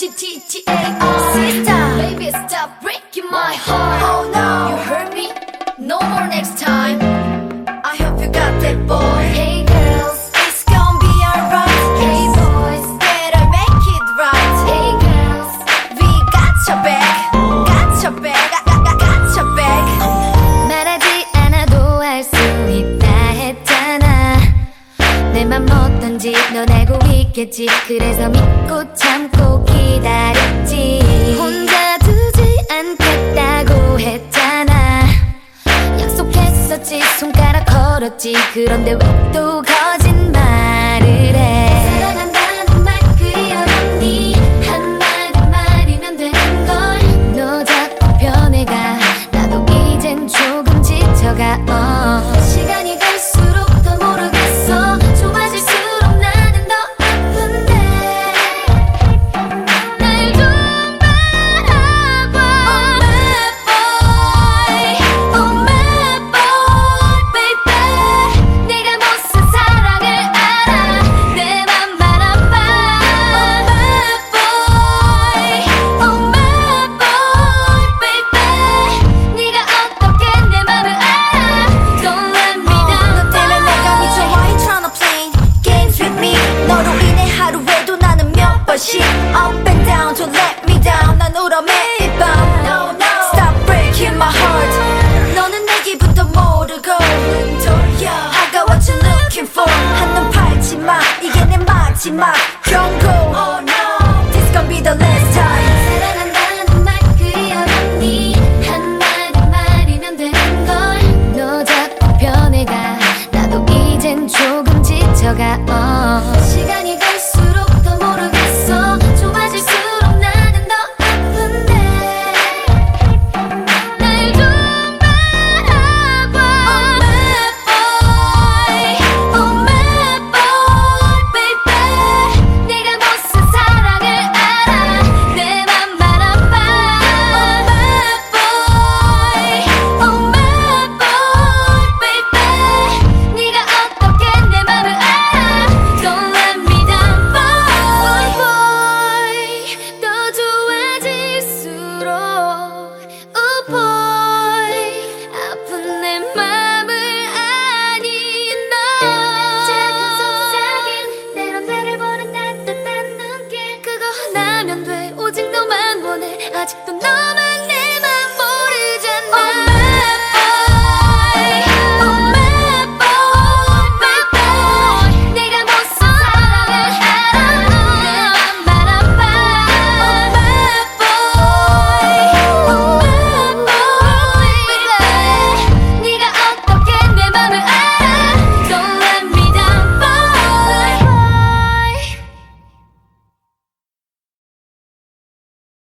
T T T A O Sister, baby stop breaking my heart. Oh no, you hurt me? No more next time. I hope you got that boy. 있겠지. 그래서 믿고 참고 기다렸지. 혼자 두지 않겠다고 했잖아. 약속했었지. 손가락 걸었지. 그런데 왜 또 거짓 밤에 이 밤 no, no. Stop breaking my heart 너는 내 기분도 모르고 I got what you looking for 한눈 팔지 마 이게 내 마지막 경고 oh, no. This gonna be the last time 사랑한다는 말 그려봤니 한 마디 말이면 되는걸 너 자꾸 변해가 나도 이젠 조금 지쳐가 어. 시간이 가 아직도 너만